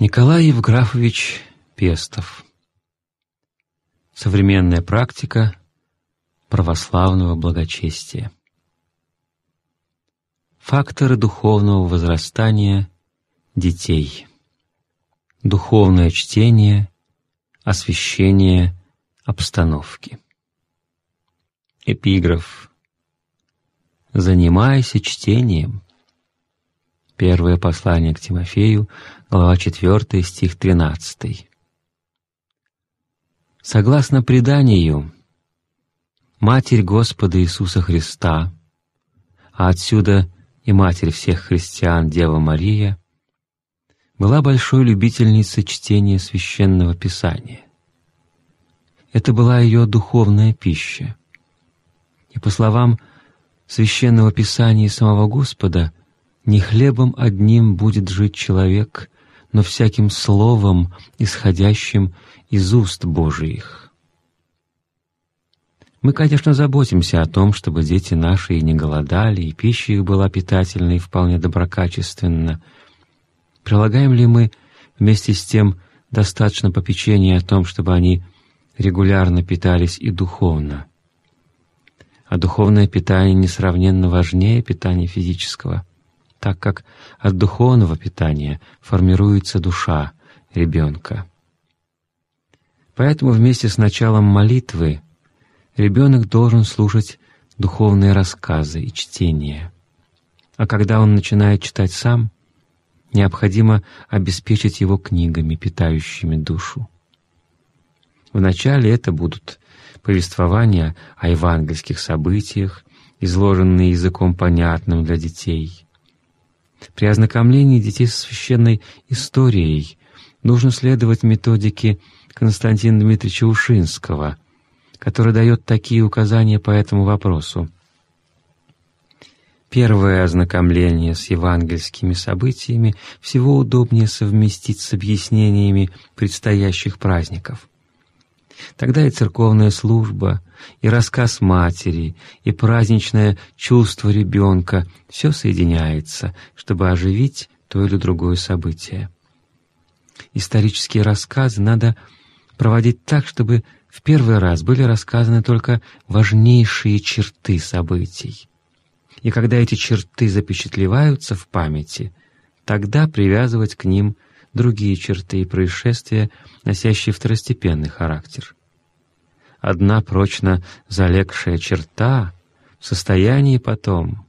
Николай Евграфович Пестов. Современная практика православного благочестия. Факторы духовного возрастания детей. Духовное чтение, освещение обстановки. Эпиграф. «Занимайся чтением» Первое послание к Тимофею, глава 4, стих 13. Согласно преданию, Матерь Господа Иисуса Христа, а отсюда и Матерь всех христиан Дева Мария, была большой любительницей чтения Священного Писания. Это была ее духовная пища. И по словам Священного Писания самого Господа — не хлебом одним будет жить человек, но всяким словом, исходящим из уст Божиих. Мы, конечно, заботимся о том, чтобы дети наши и не голодали, и пища их была питательной и вполне доброкачественна. Прилагаем ли мы вместе с тем достаточно попечения о том, чтобы они регулярно питались и духовно? А духовное питание несравненно важнее питания физического — так как от духовного питания формируется душа ребенка. Поэтому вместе с началом молитвы ребенок должен слушать духовные рассказы и чтения. А когда он начинает читать сам, необходимо обеспечить его книгами, питающими душу. Вначале это будут повествования о евангельских событиях, изложенные языком понятным для детей — при ознакомлении детей с священной историей нужно следовать методике Константина Дмитриевича Ушинского, который дает такие указания по этому вопросу. Первое ознакомление с евангельскими событиями всего удобнее совместить с объяснениями предстоящих праздников. Тогда и церковная служба, и рассказ матери, и праздничное чувство ребенка — все соединяется, чтобы оживить то или другое событие. Исторические рассказы надо проводить так, чтобы в первый раз были рассказаны только важнейшие черты событий. И когда эти черты запечатлеваются в памяти, тогда привязывать к ним другие черты и происшествия, носящие второстепенный характер. Одна прочно залегшая черта в состоянии потом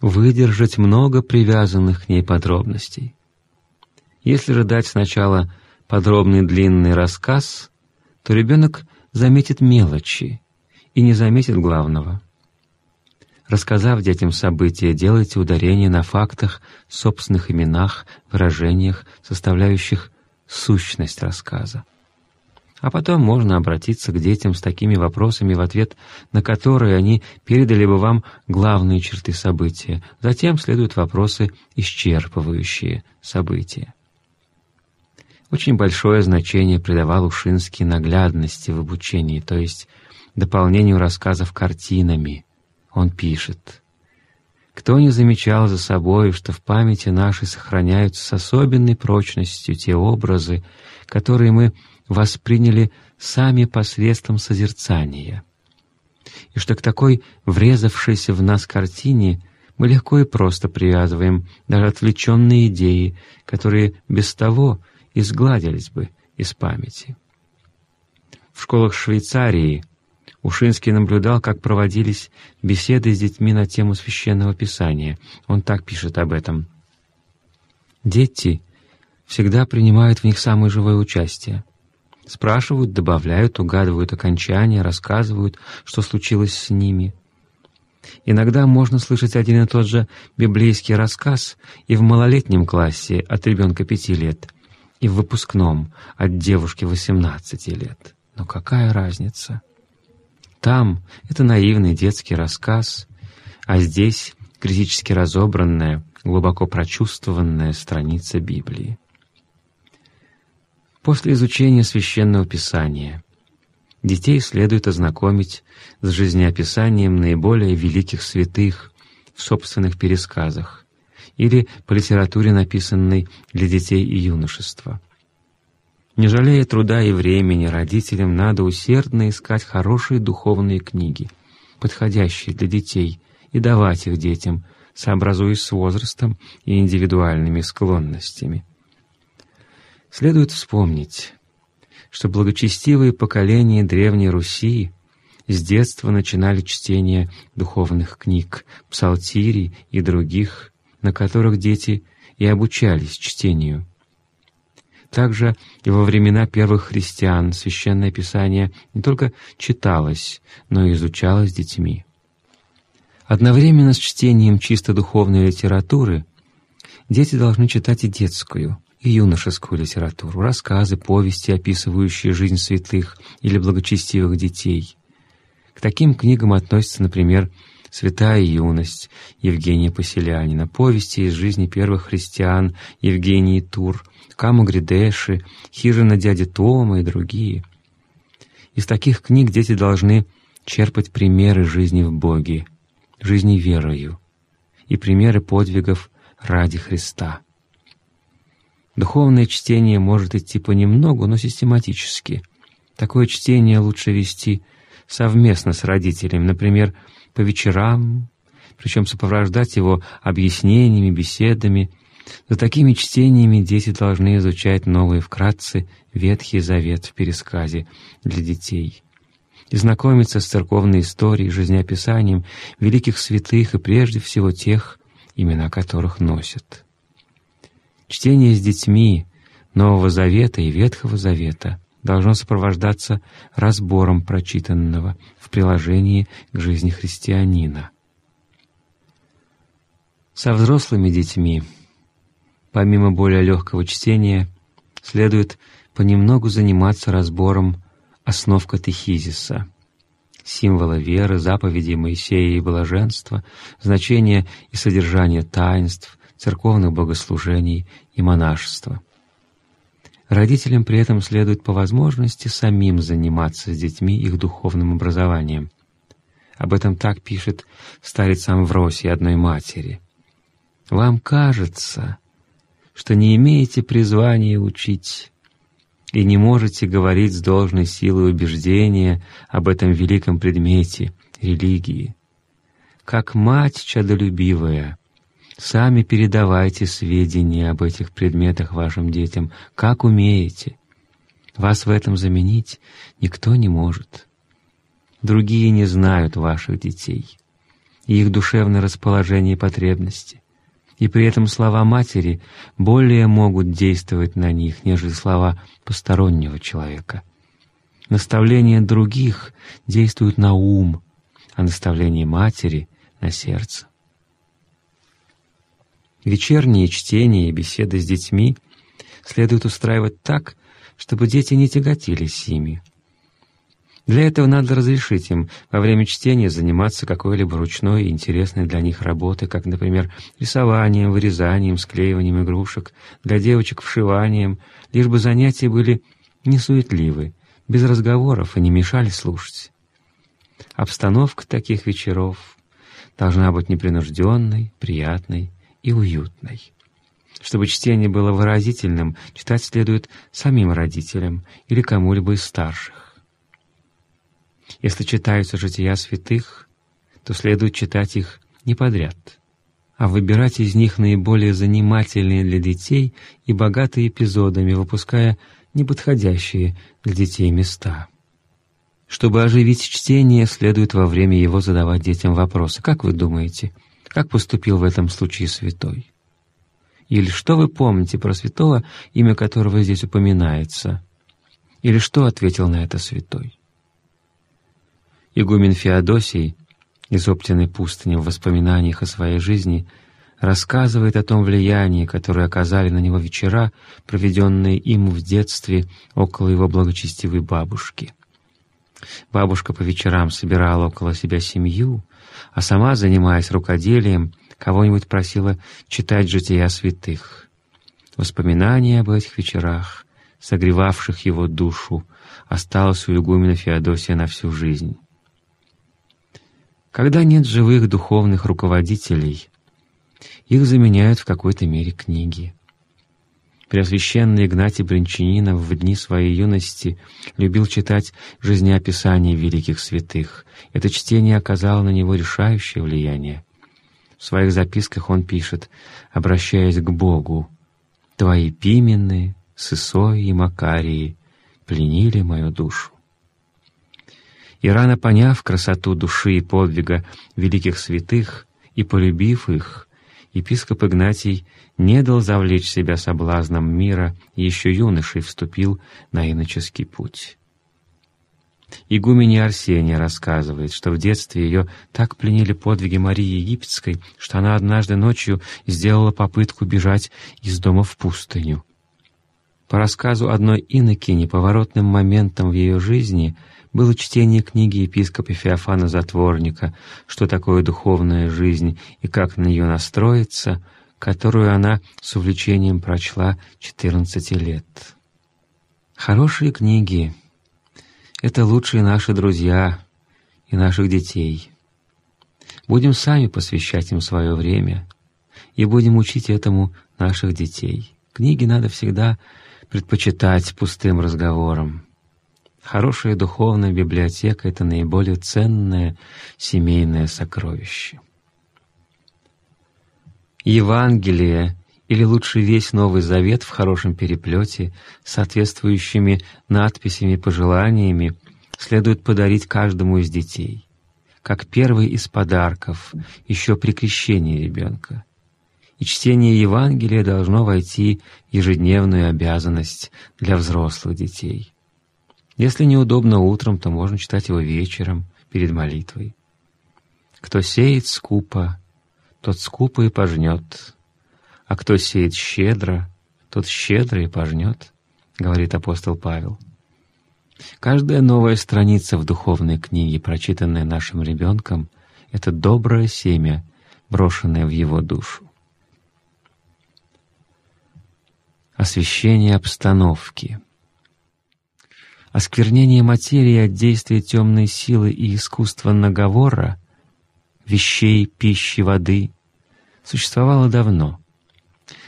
выдержать много привязанных к ней подробностей. Если же дать сначала подробный длинный рассказ, то ребенок заметит мелочи и не заметит главного. Рассказав детям события, делайте ударение на фактах, собственных именах, выражениях, составляющих сущность рассказа. А потом можно обратиться к детям с такими вопросами, в ответ на которые они передали бы вам главные черты события. Затем следуют вопросы, исчерпывающие события. Очень большое значение придавал Ушинский наглядности в обучении, то есть дополнению рассказов картинами. Он пишет, «Кто не замечал за собой, что в памяти нашей сохраняются с особенной прочностью те образы, которые мы восприняли сами посредством созерцания, и что к такой врезавшейся в нас картине мы легко и просто привязываем даже отвлеченные идеи, которые без того изгладились бы из памяти. В школах Швейцарии Ушинский наблюдал, как проводились беседы с детьми на тему Священного Писания. Он так пишет об этом. «Дети всегда принимают в них самое живое участие. Спрашивают, добавляют, угадывают окончания, рассказывают, что случилось с ними. Иногда можно слышать один и тот же библейский рассказ и в малолетнем классе от ребенка пяти лет, и в выпускном от девушки восемнадцати лет. Но какая разница? Там это наивный детский рассказ, а здесь критически разобранная, глубоко прочувствованная страница Библии. После изучения Священного Писания детей следует ознакомить с жизнеописанием наиболее великих святых в собственных пересказах или по литературе, написанной для детей и юношества. Не жалея труда и времени, родителям надо усердно искать хорошие духовные книги, подходящие для детей, и давать их детям, сообразуясь с возрастом и индивидуальными склонностями. Следует вспомнить, что благочестивые поколения Древней Руси с детства начинали чтение духовных книг, псалтирий и других, на которых дети и обучались чтению. Также и во времена первых христиан Священное Писание не только читалось, но и изучалось детьми. Одновременно с чтением чисто духовной литературы дети должны читать и детскую, и юношескую литературу, рассказы, повести, описывающие жизнь святых или благочестивых детей. К таким книгам относятся, например, «Святая юность» Евгения Поселянина, повести из жизни первых христиан Евгении Тур, Каму Гридеши, «Хижина дяди Тома» и другие. Из таких книг дети должны черпать примеры жизни в Боге, жизни верою и примеры подвигов ради Христа. Духовное чтение может идти понемногу, но систематически. Такое чтение лучше вести совместно с родителями, например, по вечерам, причем сопровождать его объяснениями, беседами. За такими чтениями дети должны изучать новые вкратце Ветхий Завет в пересказе для детей и знакомиться с церковной историей, жизнеописанием великих святых и прежде всего тех, имена которых носят. Чтение с детьми Нового Завета и Ветхого Завета должно сопровождаться разбором прочитанного в приложении к жизни христианина. Со взрослыми детьми, помимо более легкого чтения, следует понемногу заниматься разбором основ катехизиса, символа веры, заповедей Моисея и блаженства, значения и содержания таинств, церковных богослужений и монашества. Родителям при этом следует по возможности самим заниматься с детьми их духовным образованием. Об этом так пишет старец Амвросий одной матери. «Вам кажется, что не имеете призвания учить и не можете говорить с должной силой убеждения об этом великом предмете — религии. Как мать чадолюбивая, Сами передавайте сведения об этих предметах вашим детям, как умеете. Вас в этом заменить никто не может. Другие не знают ваших детей, и их душевное расположение и потребности. И при этом слова матери более могут действовать на них, нежели слова постороннего человека. Наставления других действуют на ум, а наставление матери — на сердце. Вечерние чтения и беседы с детьми следует устраивать так, чтобы дети не тяготились ими. Для этого надо разрешить им во время чтения заниматься какой-либо ручной и интересной для них работой, как, например, рисованием, вырезанием, склеиванием игрушек, для девочек вшиванием, лишь бы занятия были несуетливы, без разговоров и не мешали слушать. Обстановка таких вечеров должна быть непринужденной, приятной и уютной. Чтобы чтение было выразительным, читать следует самим родителям или кому-либо из старших. Если читаются жития святых, то следует читать их не подряд, а выбирать из них наиболее занимательные для детей и богатые эпизодами, выпуская неподходящие для детей места. Чтобы оживить чтение, следует во время его задавать детям вопросы. Как вы думаете, как поступил в этом случае святой? Или что вы помните про святого, имя которого здесь упоминается? Или что ответил на это святой? Игумен Феодосий из Оптиной пустыни в воспоминаниях о своей жизни рассказывает о том влиянии, которое оказали на него вечера, проведенные им в детстве около его благочестивой бабушки. Бабушка по вечерам собирала около себя семью, а сама, занимаясь рукоделием, кого-нибудь просила читать жития святых. Воспоминания об этих вечерах, согревавших его душу, осталось у игумена Феодосия на всю жизнь. Когда нет живых духовных руководителей, их заменяют в какой-то мере книги. Преосвященный Игнатий Бринчанинов в дни своей юности любил читать жизнеописания великих святых. Это чтение оказало на него решающее влияние. В своих записках он пишет, обращаясь к Богу, «Твои пимены, Сысои и Макарии пленили мою душу». И рано поняв красоту души и подвига великих святых и полюбив их, епископ Игнатий не дал завлечь себя соблазном мира и еще юношей вступил на иноческий путь. Игумене Арсения рассказывает, что в детстве ее так пленили подвиги Марии Египетской, что она однажды ночью сделала попытку бежать из дома в пустыню. По рассказу одной иноки неповоротным моментом в ее жизни было чтение книги епископа Феофана Затворника «Что такое духовная жизнь и как на нее настроиться», которую она с увлечением прочла 14 лет. Хорошие книги — это лучшие наши друзья и наших детей. Будем сами посвящать им свое время и будем учить этому наших детей. Книги надо всегда предпочитать пустым разговорам. Хорошая духовная библиотека — это наиболее ценное семейное сокровище. Евангелие, или лучше весь Новый Завет в хорошем переплете, соответствующими надписями и пожеланиями, следует подарить каждому из детей, как первый из подарков, еще при крещении ребенка. И чтение Евангелия должно войти в ежедневную обязанность для взрослых детей. Если неудобно утром, то можно читать его вечером, перед молитвой. Кто сеет скупо, тот скупо и пожнет, а кто сеет щедро, тот щедро и пожнет, говорит апостол Павел. Каждая новая страница в духовной книге, прочитанная нашим ребенком, — это доброе семя, брошенное в его душу. Освещение обстановки. Осквернение материи от действия темной силы и искусства наговора вещей, пищи, воды, существовало давно,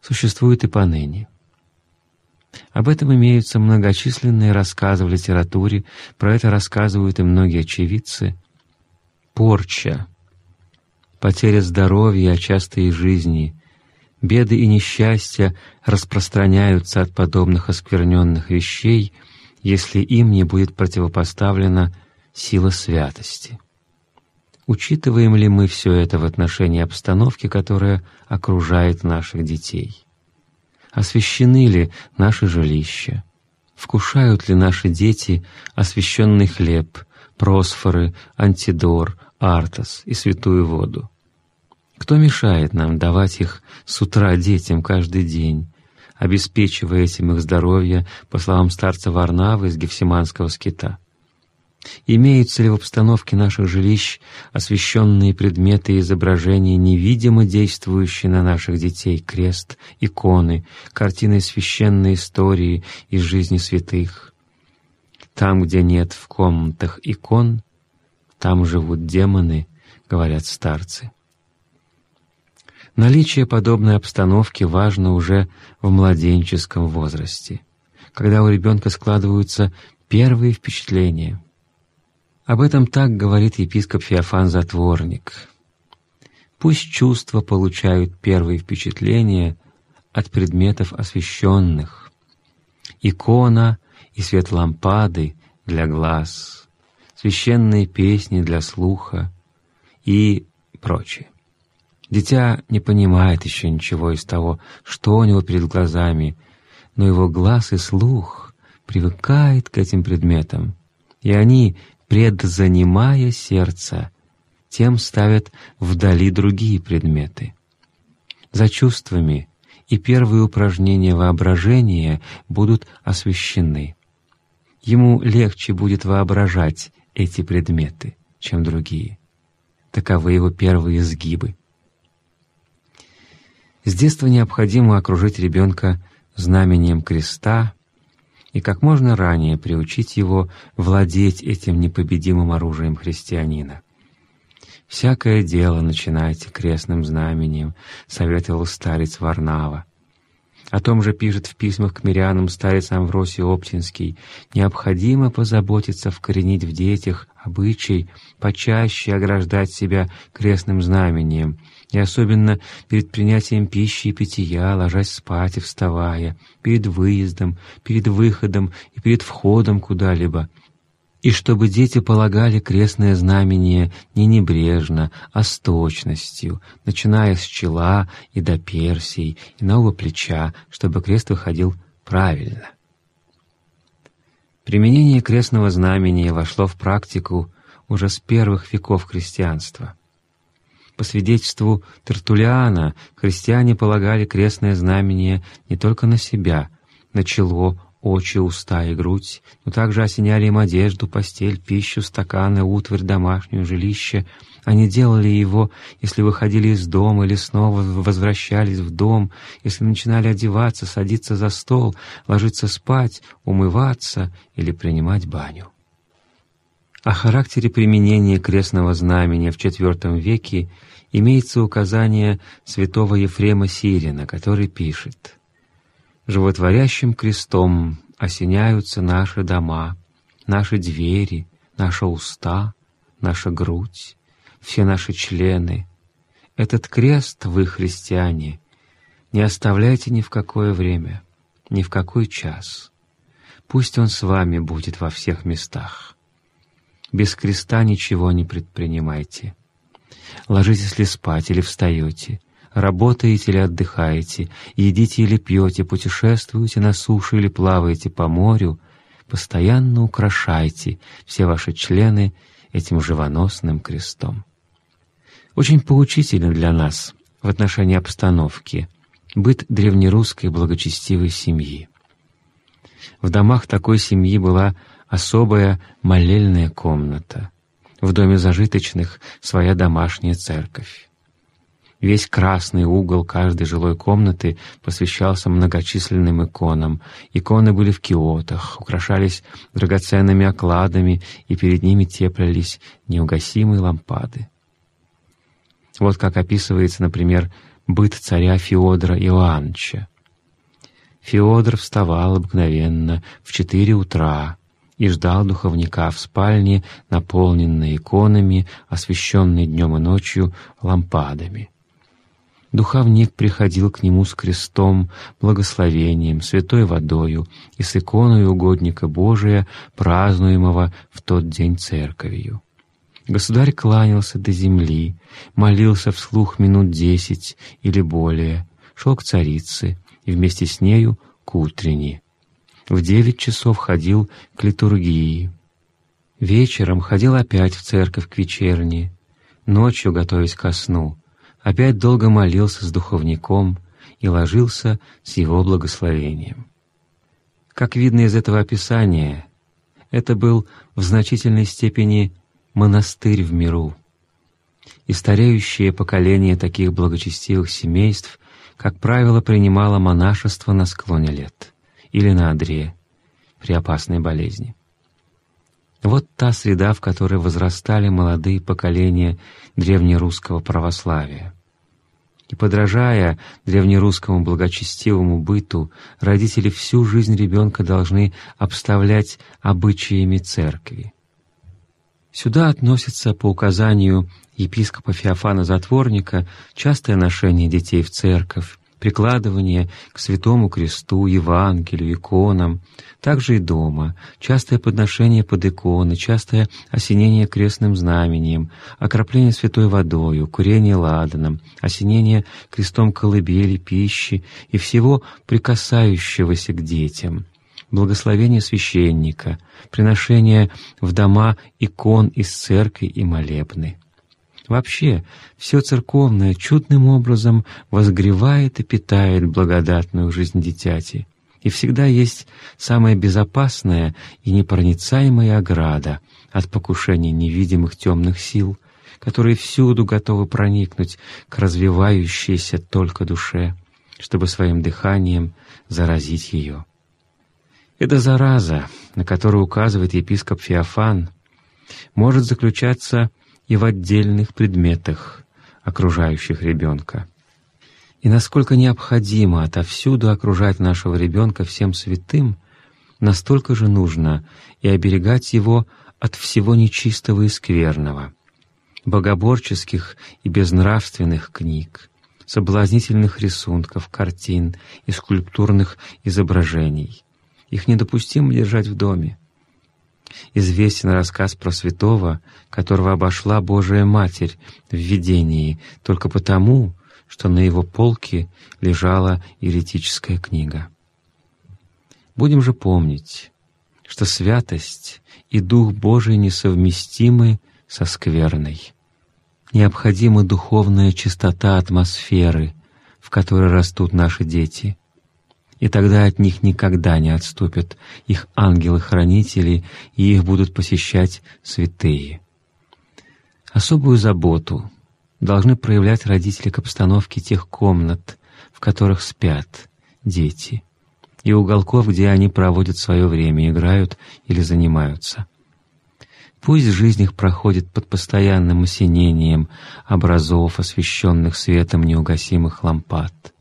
существует и поныне. Об этом имеются многочисленные рассказы в литературе, про это рассказывают и многие очевидцы. Порча, потеря здоровья, а часто и жизни, беды и несчастья распространяются от подобных оскверненных вещей, если им не будет противопоставлена сила святости. Учитываем ли мы все это в отношении обстановки, которая окружает наших детей? Освящены ли наши жилища? Вкушают ли наши дети освященный хлеб, просфоры, антидор, артос и святую воду? Кто мешает нам давать их с утра детям каждый день, обеспечивая этим их здоровье, по словам старца Варнавы из Гефсиманского скита? Имеются ли в обстановке наших жилищ освященные предметы и изображения, невидимо действующие на наших детей, крест, иконы, картины священной истории из жизни святых? Там, где нет в комнатах икон, там живут демоны, говорят старцы. Наличие подобной обстановки важно уже в младенческом возрасте, когда у ребенка складываются первые впечатления — об этом так говорит епископ Феофан Затворник. Пусть чувства получают первые впечатления от предметов освященных. Икона и свет лампады для глаз, священные песни для слуха и прочее. Дитя не понимает еще ничего из того, что у него перед глазами, но его глаз и слух привыкает к этим предметам, и они предзанимая сердце, тем ставят вдали другие предметы. За чувствами и первые упражнения воображения будут освещены. Ему легче будет воображать эти предметы, чем другие. Таковы его первые сгибы. С детства необходимо окружить ребенка знамением креста, и как можно ранее приучить его владеть этим непобедимым оружием христианина. «Всякое дело начинайте крестным знамением», — советовал старец Варнава. О том же пишет в письмах к мирянам старец Амвросий Оптинский. «Необходимо позаботиться вкоренить в детях обычай почаще ограждать себя крестным знамением, и особенно перед принятием пищи и питья, ложась спать и вставая, перед выездом, перед выходом и перед входом куда-либо» и чтобы дети полагали крестное знамение не небрежно, а с точностью, начиная с чела и до персий, и нового плеча, чтобы крест выходил правильно. Применение крестного знамения вошло в практику уже с первых веков христианства. По свидетельству Тертулиана, христиане полагали крестное знамение не только на себя, на чело, очи, уста и грудь, но также осеняли им одежду, постель, пищу, стаканы, утварь, домашнюю, жилище. Они делали его, если выходили из дома или снова возвращались в дом, если начинали одеваться, садиться за стол, ложиться спать, умываться или принимать баню. О характере применения крестного знамения в IV веке имеется указание святого Ефрема Сирина, который пишет «Животворящим крестом осеняются наши дома, наши двери, наши уста, наша грудь, все наши члены. Этот крест вы, христиане, не оставляйте ни в какое время, ни в какой час. Пусть он с вами будет во всех местах». Без креста ничего не предпринимайте. Ложитесь ли спать или встаете, работаете или отдыхаете, едите или пьете, путешествуете на суше или плаваете по морю, постоянно украшайте все ваши члены этим живоносным крестом. Очень поучительно для нас в отношении обстановки быт древнерусской благочестивой семьи. В домах такой семьи была особая молельная комната. В доме зажиточных своя домашняя церковь. Весь красный угол каждой жилой комнаты посвящался многочисленным иконам. Иконы были в киотах, украшались драгоценными окладами, и перед ними теплились неугасимые лампады. Вот как описывается, например, быт царя Феодора Иоанновича. Феодор вставал обыкновенно в четыре утра, и ждал духовника в спальне, наполненной иконами, освещенной днем и ночью лампадами. Духовник приходил к нему с крестом, благословением, святой водою и с иконой угодника Божия, празднуемого в тот день церковью. Государь кланялся до земли, молился вслух минут десять или более, шел к царице и вместе с нею к утренне в девять часов ходил к литургии. Вечером ходил опять в церковь к вечерне, ночью, готовясь ко сну, опять долго молился с духовником и ложился с его благословением. Как видно из этого описания, это был в значительной степени монастырь в миру. И стареющее поколение таких благочестивых семейств, как правило, принимало монашество на склоне лет или на одре при опасной болезни. Вот та среда, в которой возрастали молодые поколения древнерусского православия. И подражая древнерусскому благочестивому быту, родители всю жизнь ребенка должны обставлять обычаями церкви. Сюда относится по указанию епископа Феофана Затворника частое ношение детей в церковь, прикладывание к святому кресту, Евангелию, иконам, также и дома, частое подношение под иконы, частое осенение крестным знамением, окропление святой водою, курение ладаном, осенение крестом колыбели, пищи и всего прикасающегося к детям, благословение священника, приношение в дома икон из церкви и молебны. Вообще, все церковное чудным образом возгревает и питает благодатную жизнь дитяти, и всегда есть самая безопасная и непроницаемая ограда от покушений невидимых темных сил, которые всюду готовы проникнуть к развивающейся только душе, чтобы своим дыханием заразить ее. Эта зараза, на которую указывает епископ Феофан, может заключаться и в отдельных предметах, окружающих ребенка. И насколько необходимо отовсюду окружать нашего ребенка всем святым, настолько же нужно и оберегать его от всего нечистого и скверного, богоборческих и безнравственных книг, соблазнительных рисунков, картин и скульптурных изображений. Их недопустимо держать в доме. Известен рассказ про святого, которого обошла Божия Матерь в видении только потому, что на его полке лежала еретическая книга. Будем же помнить, что святость и Дух Божий несовместимы со скверной. Необходима духовная чистота атмосферы, в которой растут наши дети. И тогда от них никогда не отступят их ангелы-хранители, и их будут посещать святые. Особую заботу должны проявлять родители к обстановке тех комнат, в которых спят дети, и уголков, где они проводят свое время, играют или занимаются. Пусть жизнь их проходит под постоянным осенением образов, освещенных светом неугасимых лампад.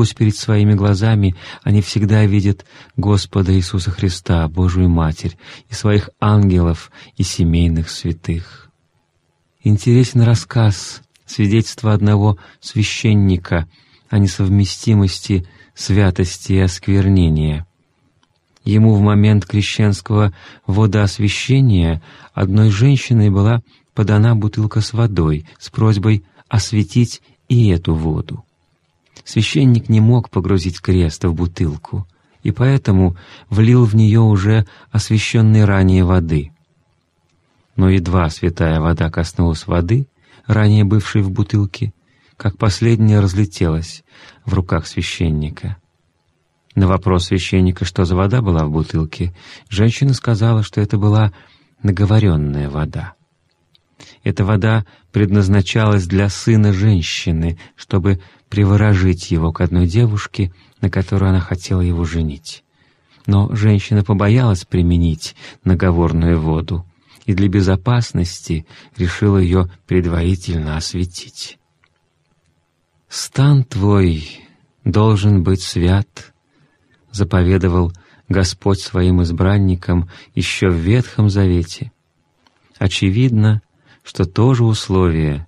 Пусть перед своими глазами они всегда видят Господа Иисуса Христа, Божию Матерь, и своих ангелов и семейных святых. Интересен рассказ свидетельство одного священника о несовместимости святости и осквернения. Ему в момент крещенского водоосвящения одной женщиной была подана бутылка с водой с просьбой осветить и эту воду. Священник не мог погрузить крест в бутылку, и поэтому влил в нее уже освященной ранее воды. Но едва святая вода коснулась воды — ранее бывшей в бутылке, как последняя разлетелась в руках священника. На вопрос священника, что за вода была в бутылке, женщина сказала, что это была наговоренная вода. Эта вода предназначалась для сына женщины, чтобы приворожить его к одной девушке, на которую она хотела его женить. Но женщина побоялась применить наговорную воду, и для безопасности решил ее предварительно осветить. «Стан твой должен быть свят», — заповедовал Господь своим избранникам еще в Ветхом Завете. Очевидно, что то же условие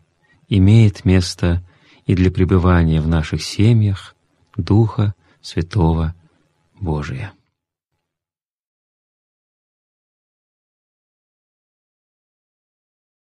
имеет место и для пребывания в наших семьях Духа Святого Божия.